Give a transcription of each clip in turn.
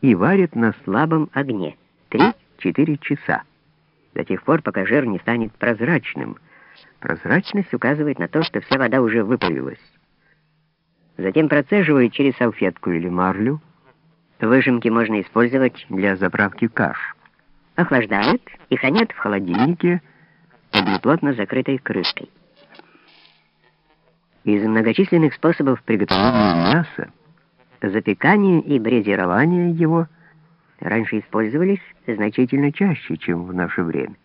и варят на слабом огне 3-4 часа, до тех пор, пока жир не станет прозрачным. Прозрачность указывает на то, что вся вода уже выпарилась. Затем процеживают через салфетку или марлю. Выжимки можно использовать для заправки каш. Охлаждают и хранят в холодильнике под неплотно закрытой крышкой. Из многочисленных способов приготовления мяса запекание и брезирование его раньше использовались значительно чаще, чем в наше время.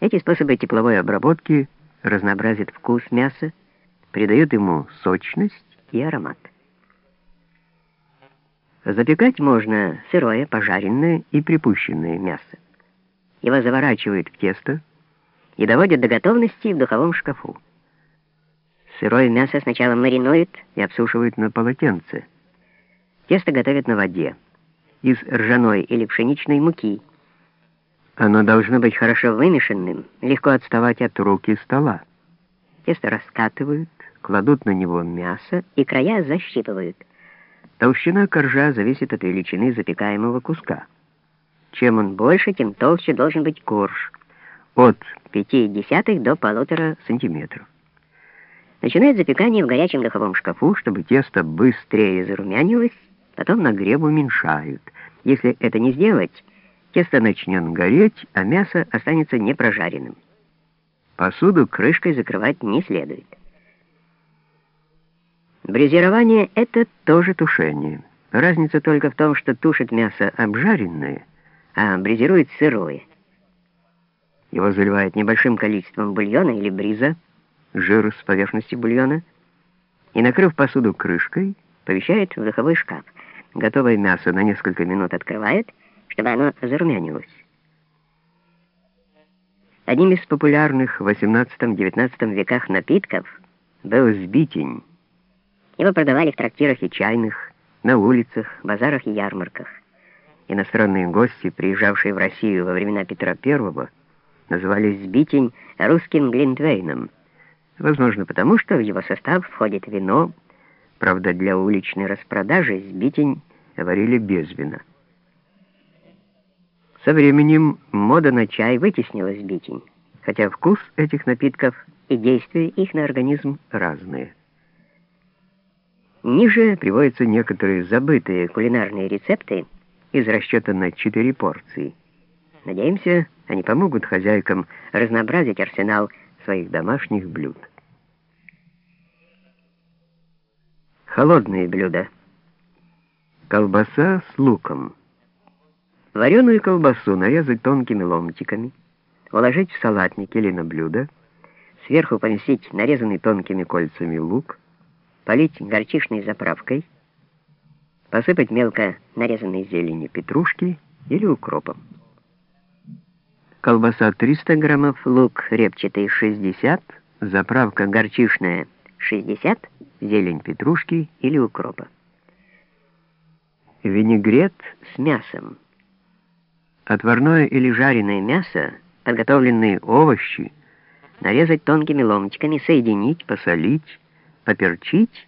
Эти способы тепловой обработки разнообразят вкус мяса, придают ему сочность и аромат. Запекать можно сырое, пожаренное и припущенное мясо. Его заворачивают в тесто и доводят до готовности в духовом шкафу. Сырое мясо сначала маринуют и обсушивают на полотенце. Тесто готовят на воде, из ржаной или пшеничной муки. Оно должно быть хорошо вымешанным, легко отставать от рук и стола. Тесто раскатывают, кладут на него мясо и края защипывают. Толщина коржа зависит от величины запекаемого куска. Чем он больше, тем толще должен быть корж. От 0,5 до 1,5 сантиметров. Начинает запекание в горячем духовом шкафу, чтобы тесто быстрее зарумянилось, потом нагрев уменьшают. Если это не сделать, тесто начнет гореть, а мясо останется непрожаренным. Посуду крышкой закрывать не следует. Брезирование — это тоже тушение. Разница только в том, что тушит мясо обжаренное, а брезирует сырое. Его заливают небольшим количеством бульона или бриза, жир с поверхности бульона и, накрыв посуду крышкой, помещает в духовой шкаф. Готовое мясо на несколько минут открывает, чтобы оно зарумянилось. Одним из популярных в XVIII-XIX веках напитков был сбитень. Его продавали в трактирах и чайных, на улицах, базарах и ярмарках. Иностранные гости, приезжавшие в Россию во времена Петра I, называли сбитень русским глинтвейном — Возможно, потому что в его состав входит вино, правда, для уличной распродажи сбитень варили без вина. Со временем мода на чай вытеснила сбитень, хотя вкус этих напитков и действия их на организм разные. Ниже приводятся некоторые забытые кулинарные рецепты из расчета на 4 порции. Надеемся, они помогут хозяйкам разнообразить арсенал своих домашних блюд. Холодные блюда. Колбаса с луком. Вареную колбасу нарезать тонкими ломтиками, уложить в салатник или на блюдо, сверху поместить нарезанный тонкими кольцами лук, полить горчичной заправкой, посыпать мелко нарезанной зеленью петрушки или укропом колбаса 300 граммов, лук репчатый 60, заправка горчишная 60, зелень петрушки или укропа. Винегрет с мясом. Отварное или жареное мясо, подготовленные овощи, нарезать тонкими ломтиками, соединить, посолить, поперчить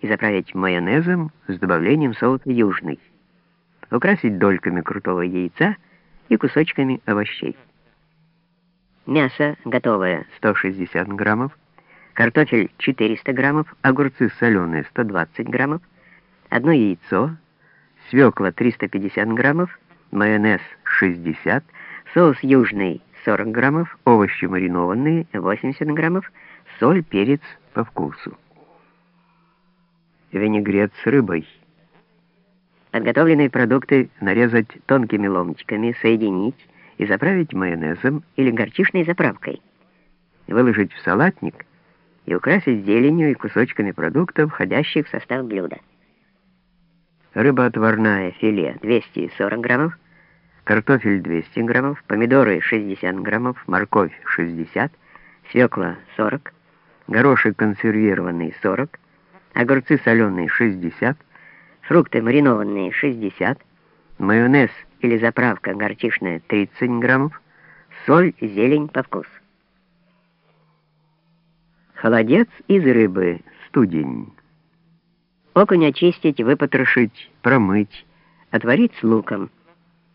и заправить майонезом с добавлением соуса южный. Украсить дольками крутого яйца и кусочками овощей. Мясо готовое 160 граммов, картофель 400 граммов, огурцы соленые 120 граммов, одно яйцо, свекла 350 граммов, майонез 60, соус южный 40 граммов, овощи маринованные 80 граммов, соль, перец по вкусу. Винегрет с рыбой. Подготовленные продукты нарезать тонкими ломтиками, соединить, и заправить майонезом или горчичной заправкой. Выложить в салатник и украсить зеленью и кусочками продуктов, входящих в состав блюда. Рыба отварная филе 240 граммов, картофель 200 граммов, помидоры 60 граммов, морковь 60, свекла 40, горошек консервированный 40, огурцы соленые 60, фрукты маринованные 60, майонез или заправка горчичная 30 граммов, соль, зелень по вкусу. Холодец из рыбы, студень. Окунь очистить, выпотрошить, промыть, отварить с луком,